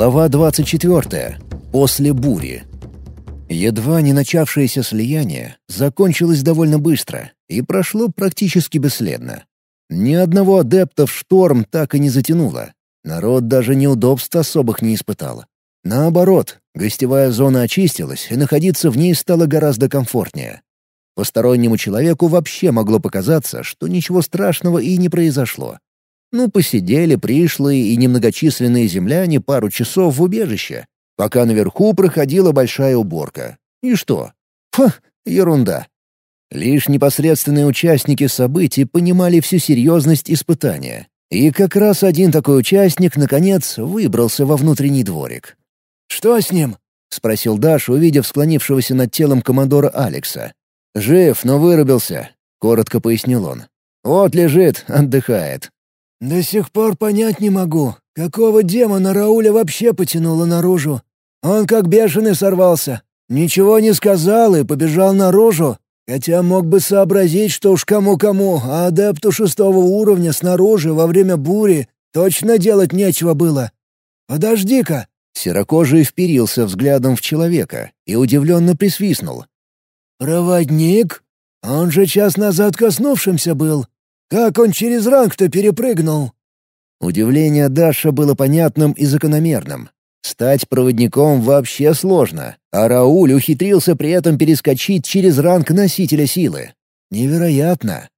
Глава 24. После бури. Едва не начавшееся слияние закончилось довольно быстро и прошло практически бесследно. Ни одного адепта в шторм так и не затянуло. Народ даже неудобств особых не испытал. Наоборот, гостевая зона очистилась, и находиться в ней стало гораздо комфортнее. Постороннему человеку вообще могло показаться, что ничего страшного и не произошло. Ну, посидели пришлые и немногочисленные земляне пару часов в убежище, пока наверху проходила большая уборка. И что? Фу, ерунда. Лишь непосредственные участники событий понимали всю серьезность испытания. И как раз один такой участник, наконец, выбрался во внутренний дворик. «Что с ним?» — спросил Даш, увидев склонившегося над телом командора Алекса. «Жив, но вырубился», — коротко пояснил он. «Вот лежит, отдыхает». «До сих пор понять не могу, какого демона Рауля вообще потянуло наружу. Он как бешеный сорвался. Ничего не сказал и побежал наружу, хотя мог бы сообразить, что уж кому-кому, а адепту шестого уровня снаружи во время бури точно делать нечего было. Подожди-ка!» Серокожий вперился взглядом в человека и удивленно присвистнул. «Проводник? Он же час назад коснувшимся был. Как он через ранг-то перепрыгнул?» Удивление Даша было понятным и закономерным. Стать проводником вообще сложно, а Рауль ухитрился при этом перескочить через ранг носителя силы. Невероятно.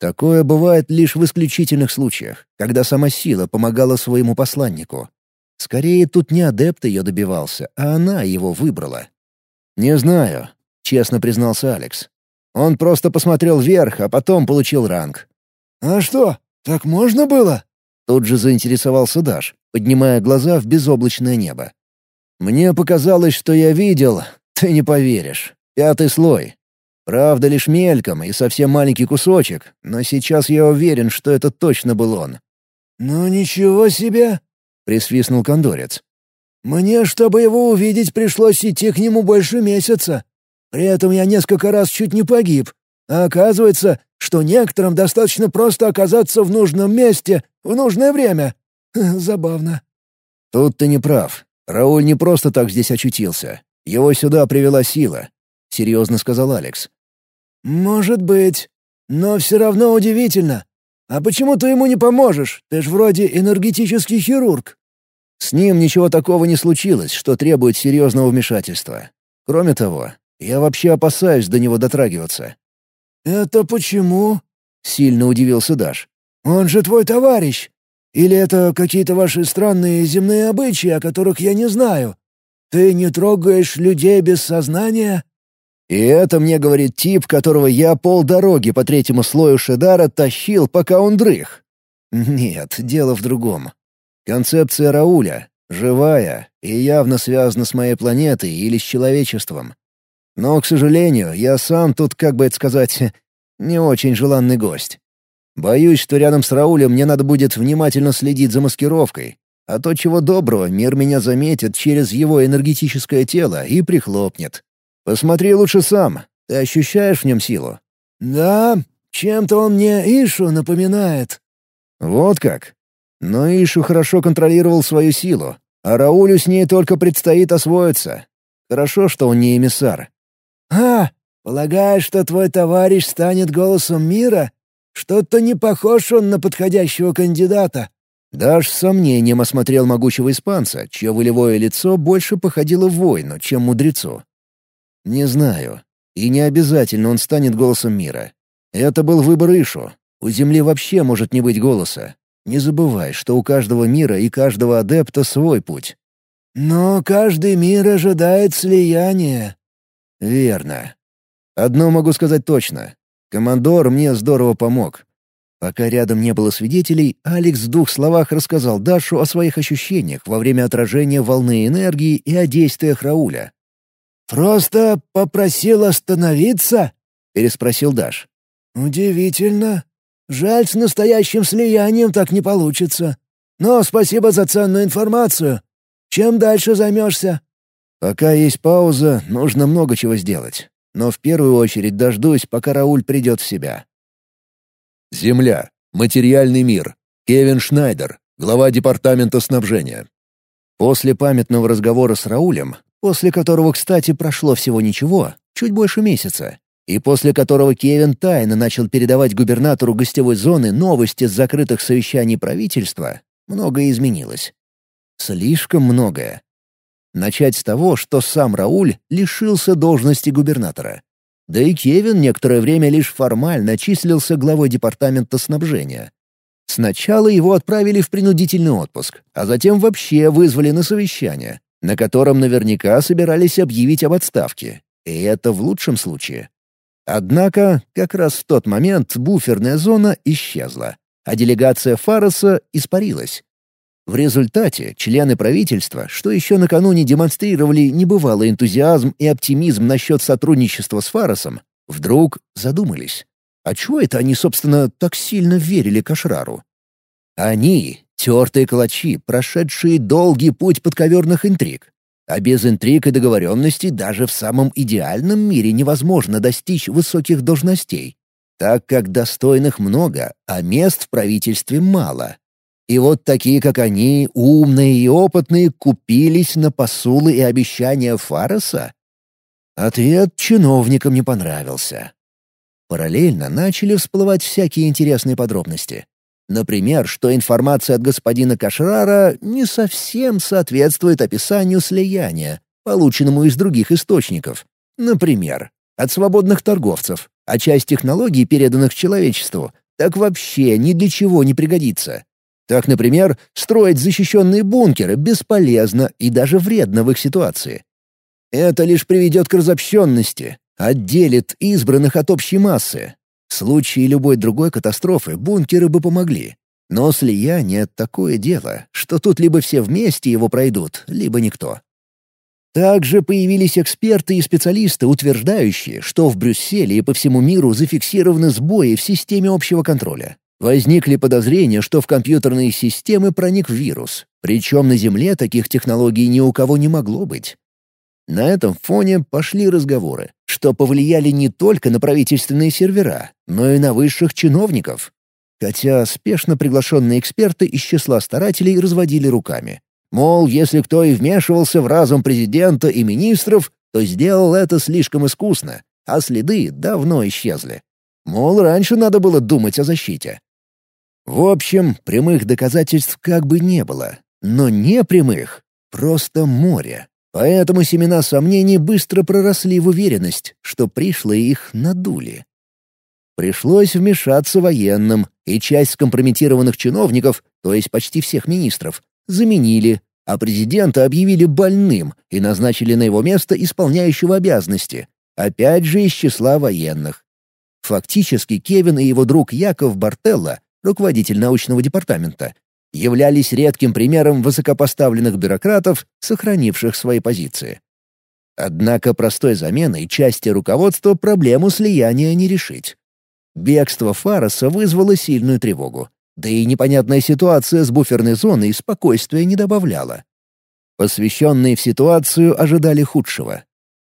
Такое бывает лишь в исключительных случаях, когда сама сила помогала своему посланнику. Скорее, тут не адепт ее добивался, а она его выбрала. «Не знаю», — честно признался Алекс. «Он просто посмотрел вверх, а потом получил ранг. «А что, так можно было?» Тут же заинтересовался Даш, поднимая глаза в безоблачное небо. «Мне показалось, что я видел, ты не поверишь. Пятый слой. Правда, лишь мельком и совсем маленький кусочек, но сейчас я уверен, что это точно был он». «Ну ничего себе!» — присвистнул кондорец. «Мне, чтобы его увидеть, пришлось идти к нему больше месяца. При этом я несколько раз чуть не погиб, а оказывается, что некоторым достаточно просто оказаться в нужном месте в нужное время. Забавно. Тут ты не прав. Рауль не просто так здесь очутился. Его сюда привела сила, — серьезно сказал Алекс. Может быть. Но все равно удивительно. А почему ты ему не поможешь? Ты ж вроде энергетический хирург. С ним ничего такого не случилось, что требует серьезного вмешательства. Кроме того, я вообще опасаюсь до него дотрагиваться. «Это почему?» — сильно удивился Даш. «Он же твой товарищ. Или это какие-то ваши странные земные обычаи, о которых я не знаю? Ты не трогаешь людей без сознания?» И это мне говорит тип, которого я полдороги по третьему слою Шедара тащил, пока он дрых. Нет, дело в другом. Концепция Рауля — живая и явно связана с моей планетой или с человечеством. Но, к сожалению, я сам тут, как бы это сказать, не очень желанный гость. Боюсь, что рядом с Раулем мне надо будет внимательно следить за маскировкой, а то чего доброго мир меня заметит через его энергетическое тело и прихлопнет. Посмотри лучше сам. Ты ощущаешь в нем силу? Да, чем-то он мне Ишу напоминает. Вот как. Но Ишу хорошо контролировал свою силу, а Раулю с ней только предстоит освоиться. Хорошо, что он не эмиссар. «А, полагаешь, что твой товарищ станет голосом мира? Что-то не похож он на подходящего кандидата». Даш с сомнением осмотрел могучего испанца, чье волевое лицо больше походило в воину, чем мудрецу. «Не знаю. И не обязательно он станет голосом мира. Это был выбор Ишу. У Земли вообще может не быть голоса. Не забывай, что у каждого мира и каждого адепта свой путь». «Но каждый мир ожидает слияния», «Верно. Одно могу сказать точно. Командор мне здорово помог. Пока рядом не было свидетелей, Алекс в двух словах рассказал Дашу о своих ощущениях во время отражения волны энергии и о действиях Рауля. «Просто попросил остановиться?» — переспросил Даш. «Удивительно. Жаль, с настоящим слиянием так не получится. Но спасибо за ценную информацию. Чем дальше займешься?» Пока есть пауза, нужно много чего сделать. Но в первую очередь дождусь, пока Рауль придет в себя. Земля. Материальный мир. Кевин Шнайдер, глава департамента снабжения. После памятного разговора с Раулем, после которого, кстати, прошло всего ничего, чуть больше месяца, и после которого Кевин тайно начал передавать губернатору гостевой зоны новости с закрытых совещаний правительства, многое изменилось. Слишком многое. Начать с того, что сам Рауль лишился должности губернатора. Да и Кевин некоторое время лишь формально числился главой департамента снабжения. Сначала его отправили в принудительный отпуск, а затем вообще вызвали на совещание, на котором наверняка собирались объявить об отставке. И это в лучшем случае. Однако, как раз в тот момент буферная зона исчезла, а делегация Фароса испарилась. В результате члены правительства, что еще накануне демонстрировали небывалый энтузиазм и оптимизм насчет сотрудничества с Фаросом, вдруг задумались. А чего это они, собственно, так сильно верили Кашрару? Они — тертые калачи, прошедшие долгий путь подковерных интриг, а без интриг и договоренностей даже в самом идеальном мире невозможно достичь высоких должностей, так как достойных много, а мест в правительстве мало. И вот такие, как они, умные и опытные, купились на посулы и обещания Фароса? Ответ чиновникам не понравился. Параллельно начали всплывать всякие интересные подробности. Например, что информация от господина Кашрара не совсем соответствует описанию слияния, полученному из других источников. Например, от свободных торговцев, а часть технологий, переданных человечеству, так вообще ни для чего не пригодится. Так, например, строить защищенные бункеры бесполезно и даже вредно в их ситуации. Это лишь приведет к разобщенности, отделит избранных от общей массы, в случае любой другой катастрофы бункеры бы помогли. Но слияние — такое дело, что тут либо все вместе его пройдут, либо никто. Также появились эксперты и специалисты, утверждающие, что в Брюсселе и по всему миру зафиксированы сбои в системе общего контроля. Возникли подозрения, что в компьютерные системы проник вирус, причем на Земле таких технологий ни у кого не могло быть. На этом фоне пошли разговоры, что повлияли не только на правительственные сервера, но и на высших чиновников. Хотя спешно приглашенные эксперты из числа старателей разводили руками. Мол, если кто и вмешивался в разум президента и министров, то сделал это слишком искусно, а следы давно исчезли. Мол, раньше надо было думать о защите. В общем, прямых доказательств как бы не было, но непрямых — просто море. Поэтому семена сомнений быстро проросли в уверенность, что пришлые их надули. Пришлось вмешаться военным, и часть скомпрометированных чиновников, то есть почти всех министров, заменили, а президента объявили больным и назначили на его место исполняющего обязанности, опять же из числа военных. Фактически Кевин и его друг Яков Бартелло, руководитель научного департамента, являлись редким примером высокопоставленных бюрократов, сохранивших свои позиции. Однако простой заменой части руководства проблему слияния не решить. Бегство Фароса вызвало сильную тревогу, да и непонятная ситуация с буферной зоной спокойствия не добавляла. Посвященные в ситуацию ожидали худшего.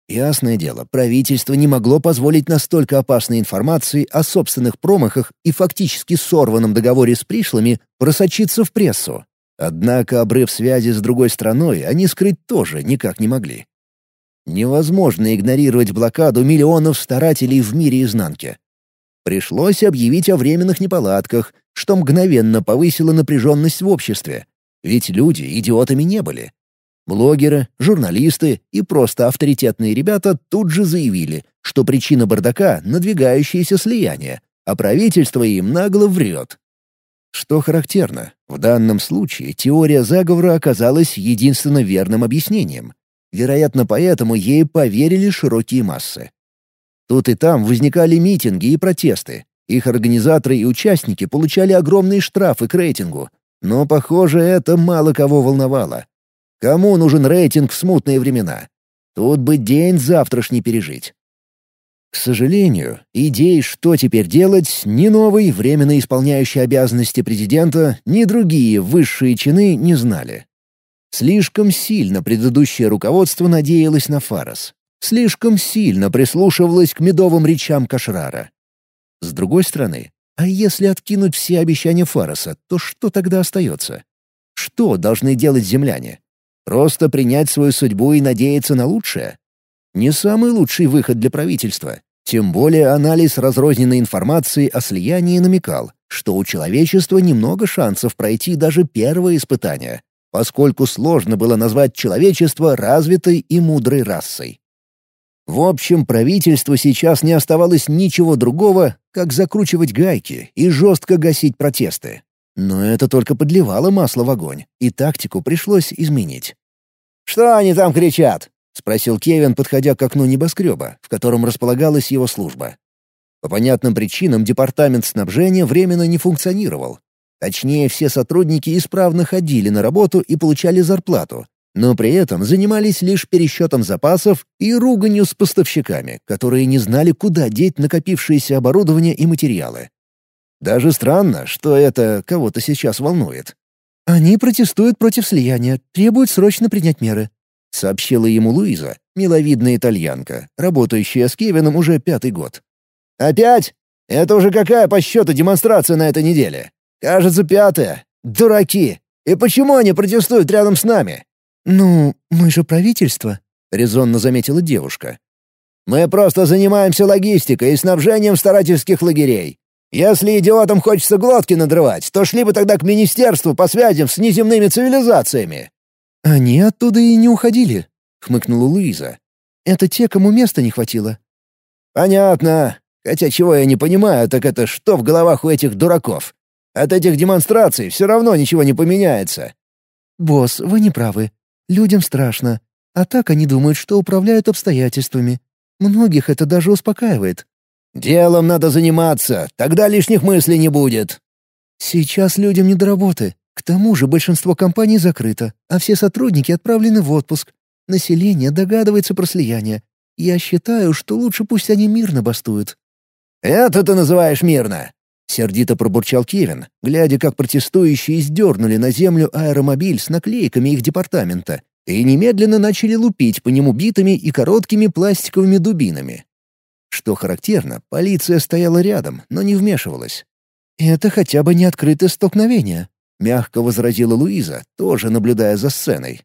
Ясное дело, правительство не могло позволить настолько опасной информации о собственных промахах и фактически сорванном договоре с пришлыми просочиться в прессу. Однако обрыв связи с другой страной они скрыть тоже никак не могли. Невозможно игнорировать блокаду миллионов старателей в мире изнанки. Пришлось объявить о временных неполадках, что мгновенно повысило напряженность в обществе. Ведь люди идиотами не были. Блогеры, журналисты и просто авторитетные ребята тут же заявили, что причина бардака — надвигающееся слияние, а правительство им нагло врет. Что характерно, в данном случае теория заговора оказалась единственно верным объяснением. Вероятно, поэтому ей поверили широкие массы. Тут и там возникали митинги и протесты. Их организаторы и участники получали огромные штрафы к рейтингу. Но, похоже, это мало кого волновало. Кому нужен рейтинг в смутные времена? Тут бы день завтрашний пережить. К сожалению, идей, что теперь делать, ни новый, временно исполняющий обязанности президента, ни другие высшие чины не знали. Слишком сильно предыдущее руководство надеялось на Фарос. Слишком сильно прислушивалось к медовым речам Кашрара. С другой стороны, а если откинуть все обещания Фароса, то что тогда остается? Что должны делать земляне? Просто принять свою судьбу и надеяться на лучшее? Не самый лучший выход для правительства. Тем более анализ разрозненной информации о слиянии намекал, что у человечества немного шансов пройти даже первое испытание, поскольку сложно было назвать человечество развитой и мудрой расой. В общем, правительству сейчас не оставалось ничего другого, как закручивать гайки и жестко гасить протесты. Но это только подливало масло в огонь, и тактику пришлось изменить. «Что они там кричат?» — спросил Кевин, подходя к окну небоскреба, в котором располагалась его служба. По понятным причинам департамент снабжения временно не функционировал. Точнее, все сотрудники исправно ходили на работу и получали зарплату, но при этом занимались лишь пересчетом запасов и руганью с поставщиками, которые не знали, куда деть накопившееся оборудование и материалы. Даже странно, что это кого-то сейчас волнует. «Они протестуют против слияния, требуют срочно принять меры», — сообщила ему Луиза, миловидная итальянка, работающая с Кевином уже пятый год. «Опять? Это уже какая по счету демонстрация на этой неделе? Кажется, пятая. Дураки! И почему они протестуют рядом с нами? «Ну, мы же правительство», — резонно заметила девушка. «Мы просто занимаемся логистикой и снабжением старательских лагерей. Если идиотам хочется глотки надрывать, то шли бы тогда к министерству по связям с неземными цивилизациями». «Они оттуда и не уходили», — хмыкнула Луиза. «Это те, кому места не хватило». «Понятно. Хотя чего я не понимаю, так это что в головах у этих дураков? От этих демонстраций все равно ничего не поменяется». «Босс, вы не правы. Людям страшно. А так они думают, что управляют обстоятельствами. Многих это даже успокаивает. «Делом надо заниматься, тогда лишних мыслей не будет». «Сейчас людям не до работы. К тому же большинство компаний закрыто, а все сотрудники отправлены в отпуск. Население догадывается про слияние. Я считаю, что лучше пусть они мирно бастуют». «Это ты называешь мирно?» — сердито пробурчал Кевин, глядя, как протестующие сдернули на землю аэромобиль с наклейками их департамента и немедленно начали лупить по нему битами и короткими пластиковыми дубинами. Что характерно, полиция стояла рядом, но не вмешивалась. «Это хотя бы не открытое столкновение», — мягко возразила Луиза, тоже наблюдая за сценой.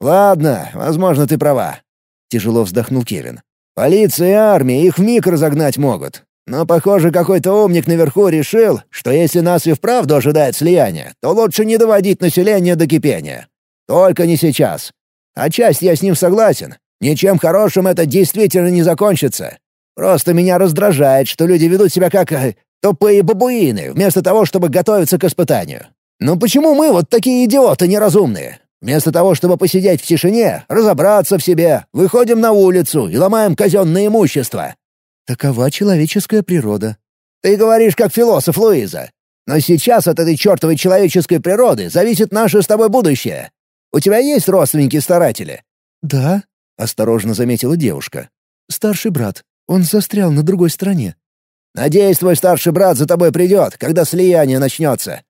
«Ладно, возможно, ты права», — тяжело вздохнул Кевин. «Полиция и армия их вмиг разогнать могут. Но, похоже, какой-то умник наверху решил, что если нас и вправду ожидает слияние, то лучше не доводить население до кипения. Только не сейчас. Отчасти я с ним согласен. Ничем хорошим это действительно не закончится. Просто меня раздражает, что люди ведут себя как э, тупые бабуины, вместо того, чтобы готовиться к испытанию. Ну почему мы вот такие идиоты неразумные? Вместо того, чтобы посидеть в тишине, разобраться в себе, выходим на улицу и ломаем казенное имущество. Такова человеческая природа. Ты говоришь как философ Луиза. Но сейчас от этой чертовой человеческой природы зависит наше с тобой будущее. У тебя есть родственники-старатели?» «Да», — осторожно заметила девушка. «Старший брат. Он застрял на другой стороне». «Надеюсь, твой старший брат за тобой придет, когда слияние начнется».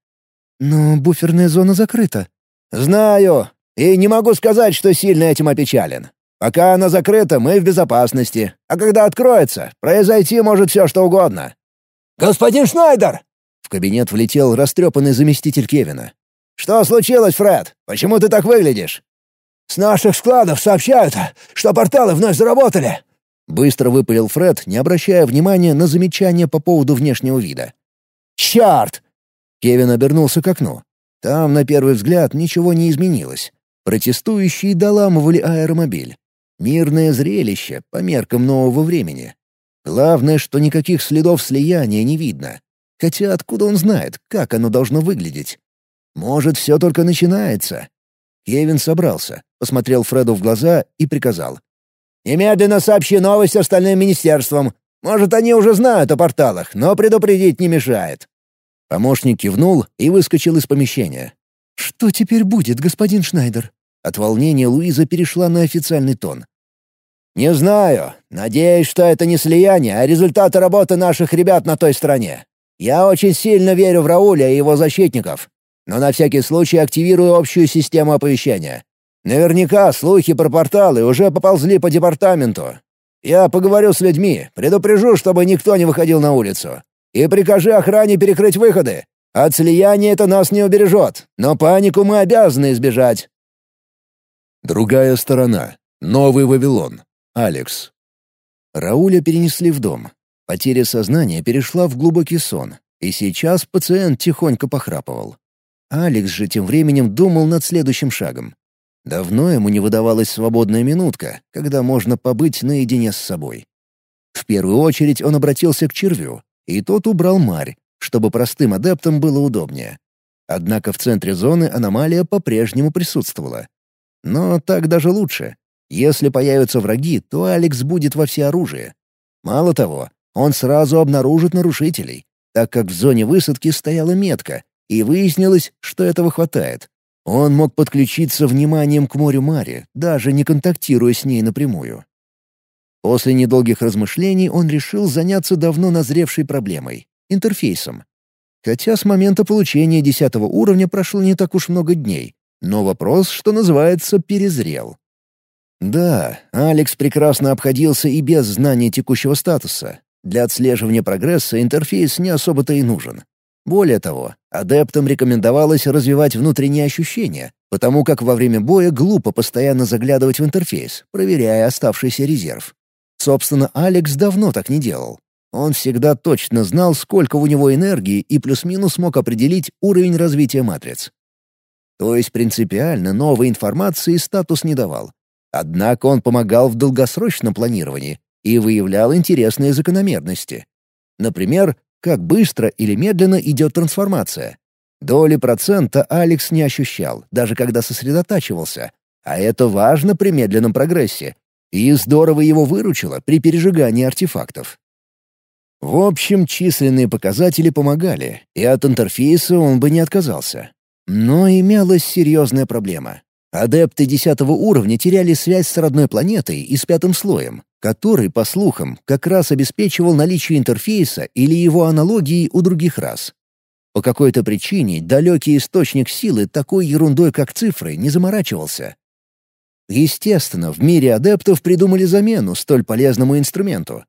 «Но буферная зона закрыта». «Знаю. И не могу сказать, что сильно этим опечален. Пока она закрыта, мы в безопасности. А когда откроется, произойти может все что угодно». «Господин Шнайдер!» В кабинет влетел растрепанный заместитель Кевина. «Что случилось, Фред? Почему ты так выглядишь?» «С наших складов сообщают, что порталы вновь заработали!» Быстро выпалил Фред, не обращая внимания на замечания по поводу внешнего вида. «Черт!» Кевин обернулся к окну. Там, на первый взгляд, ничего не изменилось. Протестующие доламывали аэромобиль. Мирное зрелище по меркам нового времени. Главное, что никаких следов слияния не видно. Хотя откуда он знает, как оно должно выглядеть? Может, все только начинается. Кевин собрался, посмотрел Фреду в глаза и приказал. «Немедленно сообщи новость остальным министерствам. Может, они уже знают о порталах, но предупредить не мешает». Помощник кивнул и выскочил из помещения. «Что теперь будет, господин Шнайдер?» От волнения Луиза перешла на официальный тон. «Не знаю. Надеюсь, что это не слияние, а результаты работы наших ребят на той стороне. Я очень сильно верю в Рауля и его защитников, но на всякий случай активирую общую систему оповещения. Наверняка слухи про порталы уже поползли по департаменту. Я поговорю с людьми, предупрежу, чтобы никто не выходил на улицу. И прикажи охране перекрыть выходы. От слияния это нас не убережет, но панику мы обязаны избежать. Другая сторона. Новый Вавилон. Алекс. Рауля перенесли в дом. Потеря сознания перешла в глубокий сон, и сейчас пациент тихонько похрапывал. Алекс же тем временем думал над следующим шагом. Давно ему не выдавалась свободная минутка, когда можно побыть наедине с собой. В первую очередь он обратился к червю, и тот убрал марь, чтобы простым адептам было удобнее. Однако в центре зоны аномалия по-прежнему присутствовала. Но так даже лучше. Если появятся враги, то Алекс будет во всеоружии. Мало того, он сразу обнаружит нарушителей, так как в зоне высадки стояла метка, и выяснилось, что этого хватает. Он мог подключиться вниманием к морю Мари, даже не контактируя с ней напрямую. После недолгих размышлений он решил заняться давно назревшей проблемой — интерфейсом. Хотя с момента получения десятого уровня прошло не так уж много дней, но вопрос, что называется, перезрел. Да, Алекс прекрасно обходился и без знания текущего статуса. Для отслеживания прогресса интерфейс не особо-то и нужен. Более того, адептам рекомендовалось развивать внутренние ощущения, потому как во время боя глупо постоянно заглядывать в интерфейс, проверяя оставшийся резерв. Собственно, Алекс давно так не делал. Он всегда точно знал, сколько у него энергии и плюс-минус мог определить уровень развития матриц. То есть принципиально новой информации статус не давал. Однако он помогал в долгосрочном планировании и выявлял интересные закономерности. Например, как быстро или медленно идет трансформация. Доли процента Алекс не ощущал, даже когда сосредотачивался. А это важно при медленном прогрессе. И здорово его выручило при пережигании артефактов. В общем, численные показатели помогали, и от интерфейса он бы не отказался. Но имелась серьезная проблема. Адепты десятого уровня теряли связь с родной планетой и с пятым слоем, который, по слухам, как раз обеспечивал наличие интерфейса или его аналогии у других рас. По какой-то причине далекий источник силы такой ерундой, как цифры, не заморачивался. Естественно, в мире адептов придумали замену столь полезному инструменту.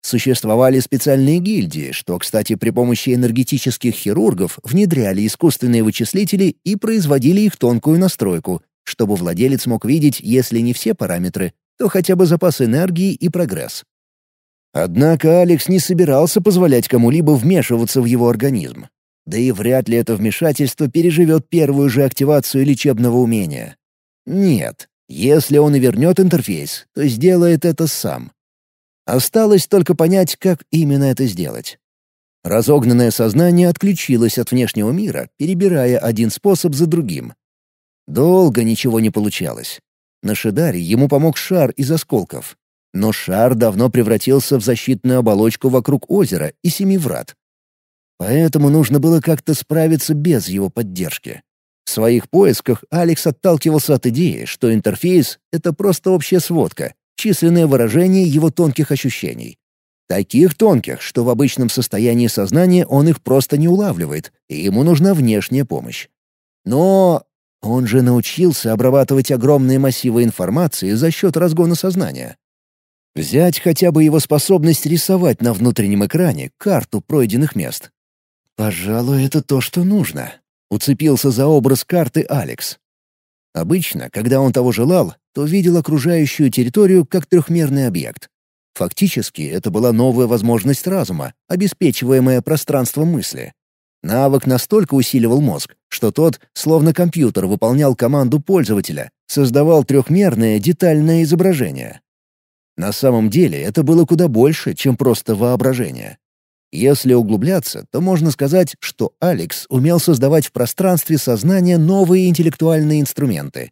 Существовали специальные гильдии, что, кстати, при помощи энергетических хирургов внедряли искусственные вычислители и производили их тонкую настройку, чтобы владелец мог видеть, если не все параметры, то хотя бы запас энергии и прогресс. Однако Алекс не собирался позволять кому-либо вмешиваться в его организм. Да и вряд ли это вмешательство переживет первую же активацию лечебного умения. Нет, если он и вернет интерфейс, то сделает это сам. Осталось только понять, как именно это сделать. Разогнанное сознание отключилось от внешнего мира, перебирая один способ за другим, Долго ничего не получалось. На Шидаре ему помог шар из осколков. Но шар давно превратился в защитную оболочку вокруг озера и семи врат. Поэтому нужно было как-то справиться без его поддержки. В своих поисках Алекс отталкивался от идеи, что интерфейс — это просто общая сводка, численное выражение его тонких ощущений. Таких тонких, что в обычном состоянии сознания он их просто не улавливает, и ему нужна внешняя помощь. Но он же научился обрабатывать огромные массивы информации за счет разгона сознания. Взять хотя бы его способность рисовать на внутреннем экране карту пройденных мест. «Пожалуй, это то, что нужно», — уцепился за образ карты Алекс. Обычно, когда он того желал, то видел окружающую территорию как трехмерный объект. Фактически, это была новая возможность разума, обеспечиваемая пространством мысли. Навык настолько усиливал мозг, что тот, словно компьютер, выполнял команду пользователя, создавал трехмерное детальное изображение. На самом деле это было куда больше, чем просто воображение. Если углубляться, то можно сказать, что Алекс умел создавать в пространстве сознания новые интеллектуальные инструменты,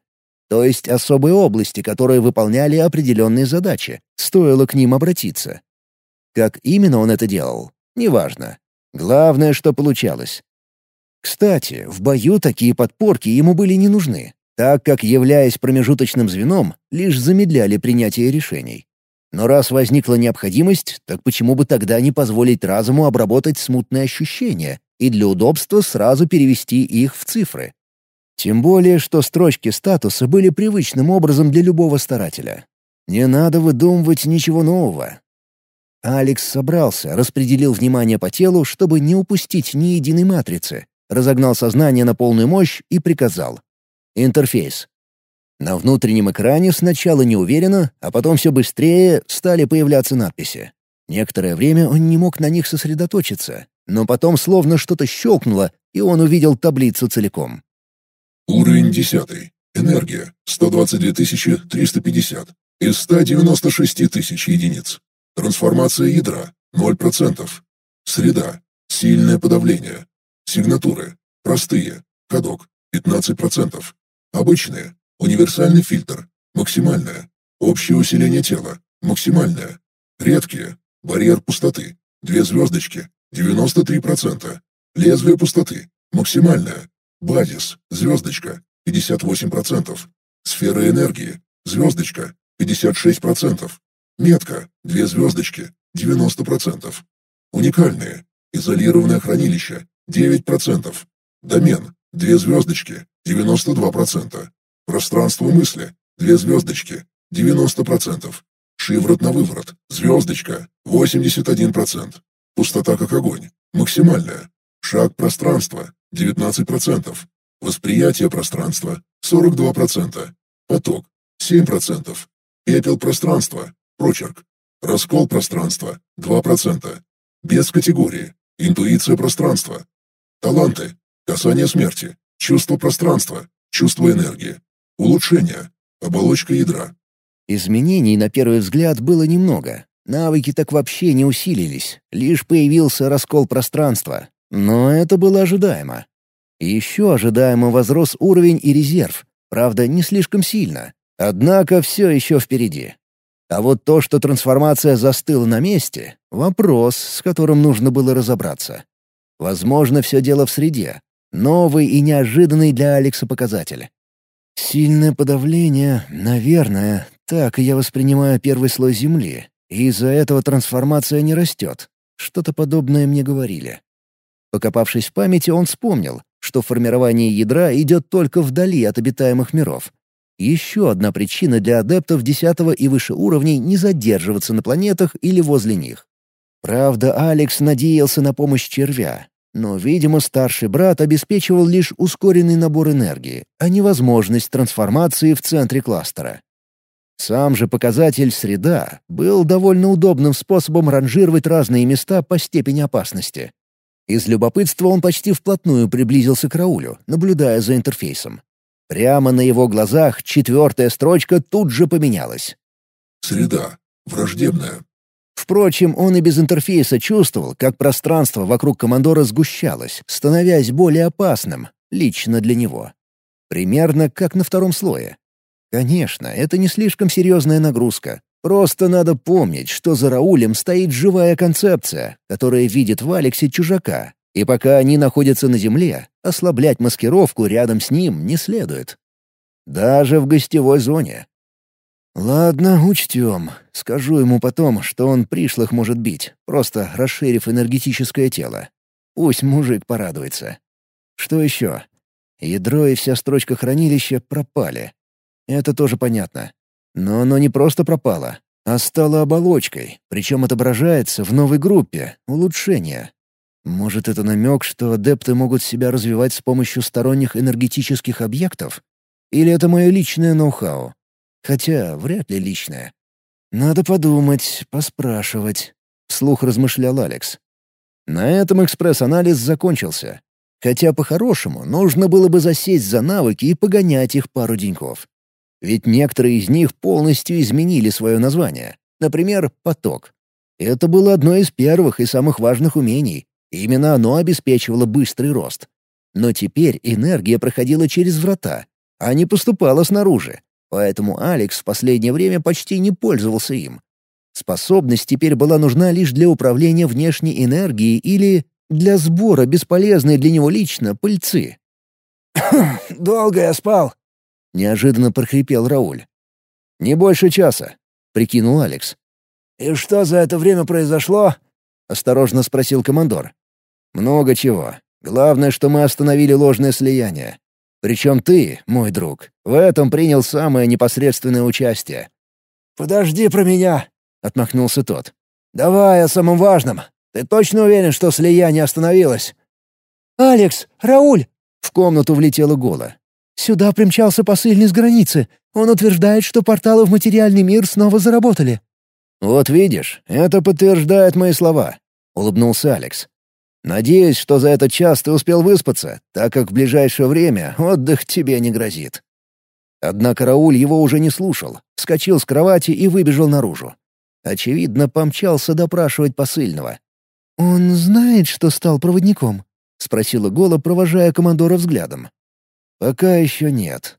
то есть особые области, которые выполняли определенные задачи, стоило к ним обратиться. Как именно он это делал, неважно. Главное, что получалось. Кстати, в бою такие подпорки ему были не нужны, так как, являясь промежуточным звеном, лишь замедляли принятие решений. Но раз возникла необходимость, так почему бы тогда не позволить разуму обработать смутные ощущения и для удобства сразу перевести их в цифры? Тем более, что строчки статуса были привычным образом для любого старателя. Не надо выдумывать ничего нового. Алекс собрался, распределил внимание по телу, чтобы не упустить ни единой матрицы, разогнал сознание на полную мощь и приказал. «Интерфейс». На внутреннем экране сначала неуверенно, а потом все быстрее стали появляться надписи. Некоторое время он не мог на них сосредоточиться, но потом словно что-то щелкнуло, и он увидел таблицу целиком. Уровень 10. Энергия 122 350 из 196 тысяч единиц. Трансформация ядра 0%. Среда. Сильное подавление. Сигнатуры. Простые. Ходок. 15%. Обычные. Универсальный фильтр. Максимальное. Общее усиление тела. Максимальное. Редкие. Барьер пустоты. Две звездочки. 93%. Лезвие пустоты. Максимальное. Базис. Звездочка. 58%. Сфера энергии. Звездочка. 56%. Метка. Две звездочки. 90%. Уникальные. Изолированное хранилище. 9%. Домен. Две звездочки. 92%. Пространство мысли. Две звездочки. 90%. Шиворот на выворот. Звездочка. 81%. Пустота как огонь. Максимальная. Шаг пространства. 19%. Восприятие пространства. 42%. Поток. 7%. Пепел пространства. Прочерк. Раскол пространства. 2%. Без категории. Интуиция пространства. Таланты. Касание смерти. Чувство пространства. Чувство энергии. Улучшение. Оболочка ядра. Изменений, на первый взгляд, было немного. Навыки так вообще не усилились, лишь появился раскол пространства. Но это было ожидаемо. еще ожидаемо возрос уровень и резерв, правда, не слишком сильно. Однако все еще впереди. А вот то, что трансформация застыла на месте — вопрос, с которым нужно было разобраться. Возможно, все дело в среде. Новый и неожиданный для Алекса показатель. Сильное подавление, наверное, так я воспринимаю первый слой Земли, и из-за этого трансформация не растет. Что-то подобное мне говорили. Покопавшись в памяти, он вспомнил, что формирование ядра идет только вдали от обитаемых миров. Еще одна причина для адептов десятого и выше уровней не задерживаться на планетах или возле них. Правда, Алекс надеялся на помощь червя, но, видимо, старший брат обеспечивал лишь ускоренный набор энергии, а не возможность трансформации в центре кластера. Сам же показатель «среда» был довольно удобным способом ранжировать разные места по степени опасности. Из любопытства он почти вплотную приблизился к Раулю, наблюдая за интерфейсом. Прямо на его глазах четвертая строчка тут же поменялась. «Среда. Враждебная. Впрочем, он и без интерфейса чувствовал, как пространство вокруг командора сгущалось, становясь более опасным, лично для него. Примерно как на втором слое. Конечно, это не слишком серьезная нагрузка. Просто надо помнить, что за Раулем стоит живая концепция, которая видит в Алексе чужака, и пока они находятся на земле, ослаблять маскировку рядом с ним не следует. Даже в гостевой зоне. «Ладно, учтем. Скажу ему потом, что он пришлых может бить, просто расширив энергетическое тело. Пусть мужик порадуется. Что еще? Ядро и вся строчка хранилища пропали. Это тоже понятно. Но оно не просто пропало, а стало оболочкой, причем отображается в новой группе — улучшение. Может, это намек, что адепты могут себя развивать с помощью сторонних энергетических объектов? Или это мое личное ноу-хау? Хотя вряд ли личное. Надо подумать, поспрашивать. Вслух размышлял Алекс. На этом экспресс-анализ закончился. Хотя по-хорошему нужно было бы засесть за навыки и погонять их пару деньков. Ведь некоторые из них полностью изменили свое название. Например, «поток». Это было одно из первых и самых важных умений. Именно оно обеспечивало быстрый рост. Но теперь энергия проходила через врата, а не поступала снаружи. Поэтому Алекс в последнее время почти не пользовался им. Способность теперь была нужна лишь для управления внешней энергией или для сбора бесполезной для него лично пыльцы. «Долго я спал?» — неожиданно прохрипел Рауль. «Не больше часа», — прикинул Алекс. «И что за это время произошло?» — осторожно спросил командор. «Много чего. Главное, что мы остановили ложное слияние. Причем ты, мой друг, в этом принял самое непосредственное участие». «Подожди про меня», — отмахнулся тот. «Давай о самом важном. Ты точно уверен, что слияние остановилось?» «Алекс! Рауль!» В комнату влетела Гола. Сюда примчался посыльный с границы. Он утверждает, что порталы в материальный мир снова заработали». «Вот видишь, это подтверждает мои слова», — улыбнулся Алекс. «Надеюсь, что за этот час ты успел выспаться, так как в ближайшее время отдых тебе не грозит». Однако Рауль его уже не слушал, вскочил с кровати и выбежал наружу. Очевидно, помчался допрашивать посыльного. «Он знает, что стал проводником?» — спросила Гола, провожая командора взглядом. «Пока еще нет.